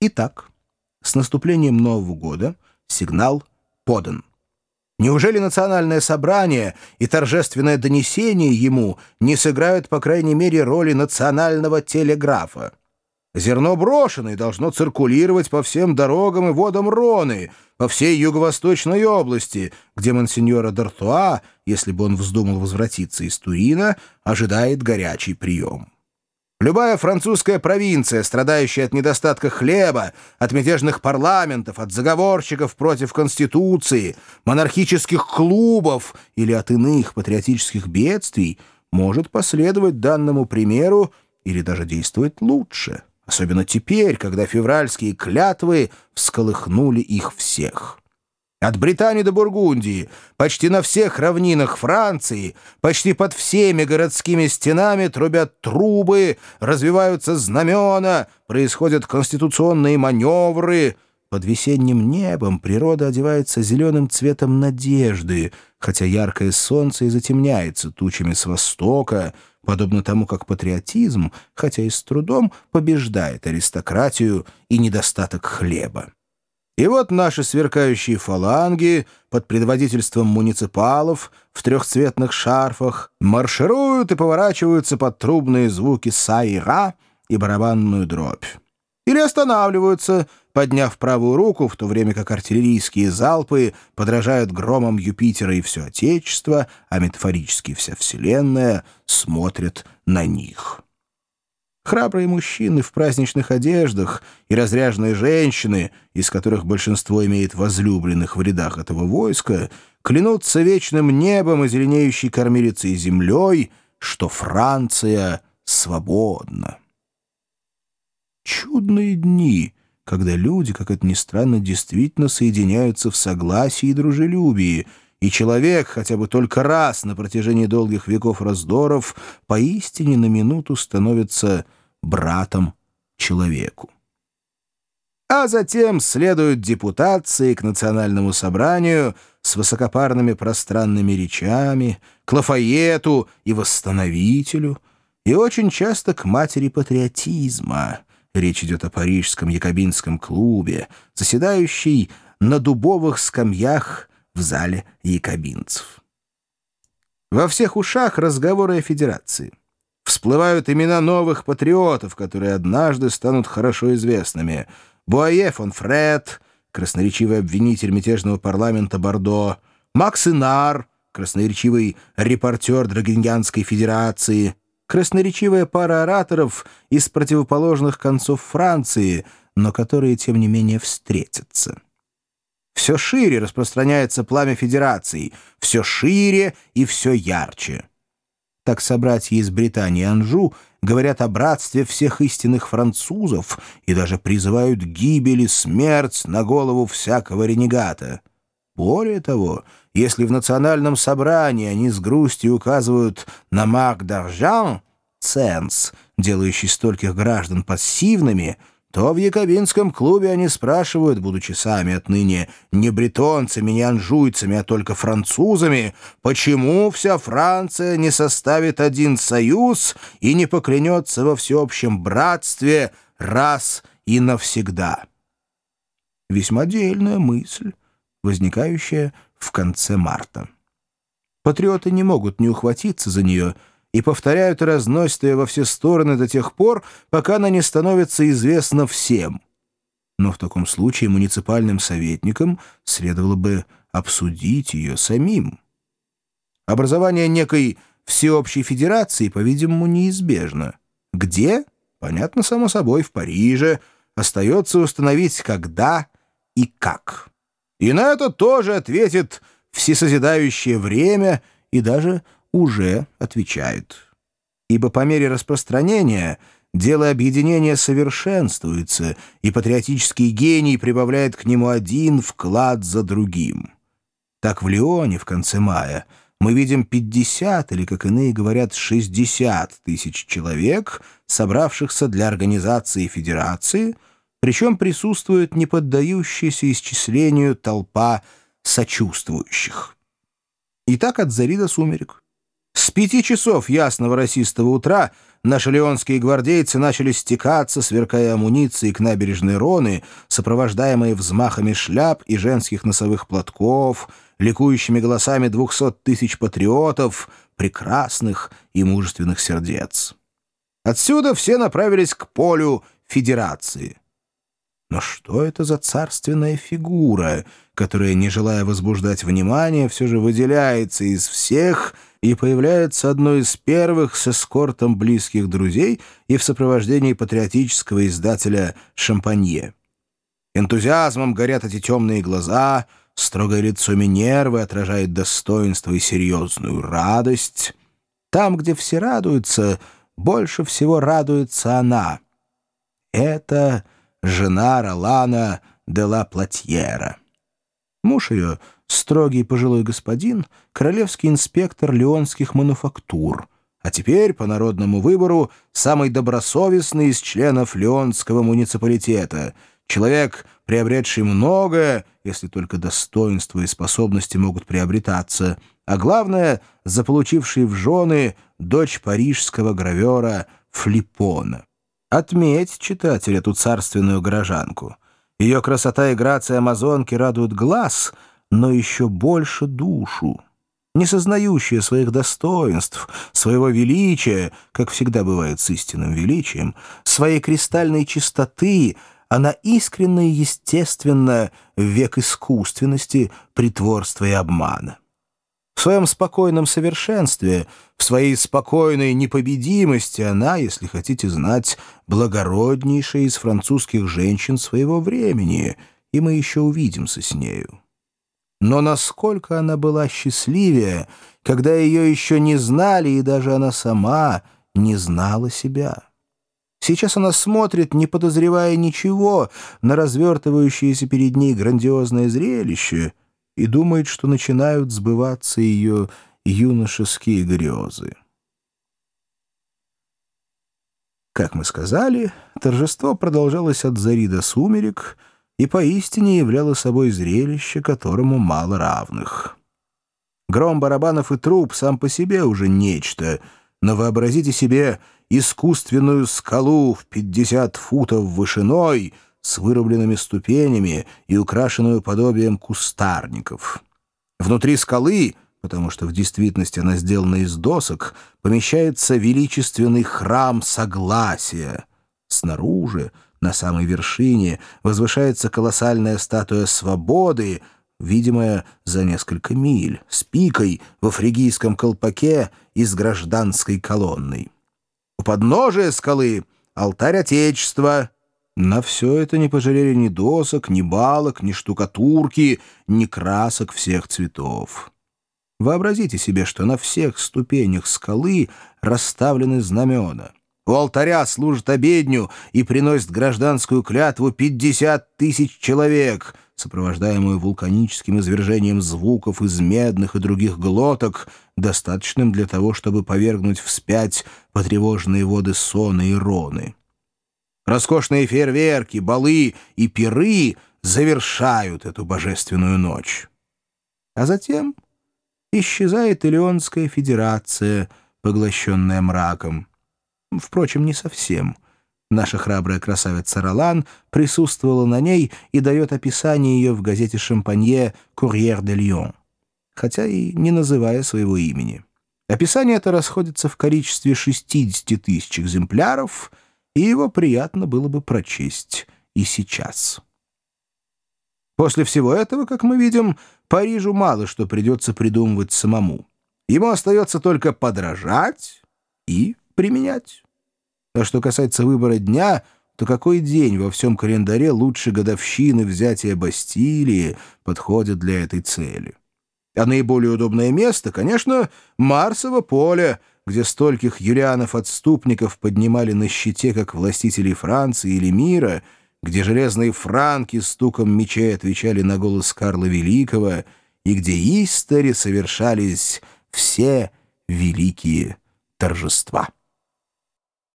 Итак, с наступлением Нового года сигнал подан. Неужели национальное собрание и торжественное донесение ему не сыграют, по крайней мере, роли национального телеграфа? Зерно брошено и должно циркулировать по всем дорогам и водам Роны, по всей юго-восточной области, где монсеньора Д'Артуа, если бы он вздумал возвратиться из Турина, ожидает горячий прием. Любая французская провинция, страдающая от недостатка хлеба, от мятежных парламентов, от заговорщиков против Конституции, монархических клубов или от иных патриотических бедствий, может последовать данному примеру или даже действовать лучше, особенно теперь, когда февральские клятвы всколыхнули их всех. От Британии до Бургундии, почти на всех равнинах Франции, почти под всеми городскими стенами трубят трубы, развиваются знамена, происходят конституционные маневры. Под весенним небом природа одевается зеленым цветом надежды, хотя яркое солнце и затемняется тучами с востока, подобно тому, как патриотизм, хотя и с трудом, побеждает аристократию и недостаток хлеба. И вот наши сверкающие фаланги под предводительством муниципалов в трехцветных шарфах маршируют и поворачиваются под трубные звуки сайра и барабанную дробь. Или останавливаются, подняв правую руку, в то время как артиллерийские залпы подражают громам Юпитера и все Отечество, а метафорически вся Вселенная смотрит на них. Храбрые мужчины в праздничных одеждах и разряженные женщины, из которых большинство имеет возлюбленных в рядах этого войска, клянутся вечным небом и зеленеющей кормилицей землей, что Франция свободна. Чудные дни, когда люди, как это ни странно, действительно соединяются в согласии и дружелюбии — и человек, хотя бы только раз на протяжении долгих веков раздоров, поистине на минуту становится братом человеку. А затем следуют депутации к национальному собранию с высокопарными пространными речами, к Лафаету и Восстановителю, и очень часто к матери патриотизма. Речь идет о парижском якобинском клубе, заседающей на дубовых скамьях в зале якобинцев. Во всех ушах разговоры о федерации. Всплывают имена новых патриотов, которые однажды станут хорошо известными. Буае фон Фред, красноречивый обвинитель мятежного парламента Бордо, Макс Инар, красноречивый репортер Драгиньянской Федерации, красноречивая пара ораторов из противоположных концов Франции, но которые, тем не менее, встретятся. Все шире распространяется пламя Федерации, все шире и все ярче. Так собратья из Британии Анжу говорят о братстве всех истинных французов и даже призывают гибель и смерть на голову всякого ренегата. Более того, если в национальном собрании они с грустью указывают на маг d'argent, ценз, делающий стольких граждан пассивными — то в якобинском клубе они спрашивают, будучи сами отныне не бретонцами, не анжуйцами, а только французами, почему вся Франция не составит один союз и не поклянется во всеобщем братстве раз и навсегда. Весьма дельная мысль, возникающая в конце марта. Патриоты не могут не ухватиться за нее — и повторяют и разносят ее во все стороны до тех пор, пока она не становится известна всем. Но в таком случае муниципальным советникам следовало бы обсудить ее самим. Образование некой всеобщей федерации, по-видимому, неизбежно. Где? Понятно, само собой, в Париже. Остается установить, когда и как. И на это тоже ответит всесозидающее время и даже уже отвечают. Ибо по мере распространения дело объединения совершенствуется, и патриотический гений прибавляет к нему один вклад за другим. Так в Лионе в конце мая мы видим 50 или, как иные говорят, 60 тысяч человек, собравшихся для организации федерации, причем присутствует неподдающаяся исчислению толпа сочувствующих. И так от зари до сумерек. С пяти часов ясного расистого утра наши леонские гвардейцы начали стекаться, сверкая амуницией к набережной Роны, сопровождаемые взмахами шляп и женских носовых платков, ликующими голосами двухсот тысяч патриотов, прекрасных и мужественных сердец. Отсюда все направились к полю Федерации. Но что это за царственная фигура, которая, не желая возбуждать внимание, все же выделяется из всех и появляется одной из первых с эскортом близких друзей и в сопровождении патриотического издателя «Шампанье». Энтузиазмом горят эти темные глаза, строгое лицо Минервы отражает достоинство и серьезную радость. Там, где все радуются, больше всего радуется она. Это жена Ролана де ла Платьера. Муж ее, строгий пожилой господин, королевский инспектор леонских мануфактур, а теперь, по народному выбору, самый добросовестный из членов леонского муниципалитета, человек, приобретший многое, если только достоинства и способности могут приобретаться, а главное, заполучивший в жены дочь парижского гравера Флипона. Отметь, читатель, эту царственную горожанку. Ее красота и грация амазонки радуют глаз, но еще больше душу. Не сознающая своих достоинств, своего величия, как всегда бывает с истинным величием, своей кристальной чистоты, она искренне и естественно век искусственности, притворства и обмана. В своем спокойном совершенстве, в своей спокойной непобедимости она, если хотите знать, благороднейшая из французских женщин своего времени, и мы еще увидимся с нею. Но насколько она была счастливее, когда ее еще не знали, и даже она сама не знала себя. Сейчас она смотрит, не подозревая ничего, на развертывающееся перед ней грандиозное зрелище — и думает, что начинают сбываться ее юношеские грезы. Как мы сказали, торжество продолжалось от зари до сумерек и поистине являло собой зрелище, которому мало равных. Гром барабанов и труп сам по себе уже нечто, но вообразите себе искусственную скалу в 50 футов вышиной — с вырубленными ступенями и украшенную подобием кустарников. Внутри скалы, потому что в действительности она сделана из досок, помещается величественный храм Согласия. Снаружи, на самой вершине, возвышается колоссальная статуя Свободы, видимая за несколько миль, с пикой во фригийском колпаке и с гражданской колонной. У подножия скалы — алтарь Отечества — на все это не пожалели ни досок, ни балок, ни штукатурки, ни красок всех цветов. Вообразите себе, что на всех ступенях скалы расставлены знамена. У алтаря служат обедню и приносят гражданскую клятву 50 тысяч человек, сопровождаемую вулканическим извержением звуков из медных и других глоток, достаточным для того, чтобы повергнуть вспять потревоженные воды Сона и Роны. Роскошные фейерверки, балы и пиры завершают эту божественную ночь. А затем исчезает Илионская федерация, поглощенная мраком. Впрочем, не совсем. Наша храбрая красавица Ролан присутствовала на ней и дает описание ее в газете «Шампанье» «Курьер де Лион», хотя и не называя своего имени. Описание это расходится в количестве 60 тысяч экземпляров — и его приятно было бы прочесть и сейчас. После всего этого, как мы видим, Парижу мало что придется придумывать самому. Ему остается только подражать и применять. А что касается выбора дня, то какой день во всем календаре лучше годовщины взятия Бастилии подходит для этой цели? А наиболее удобное место, конечно, Марсово поле — где стольких юлианов-отступников поднимали на щите, как властителей Франции или мира, где железные франки стуком мечей отвечали на голос Карла Великого, и где истори совершались все великие торжества.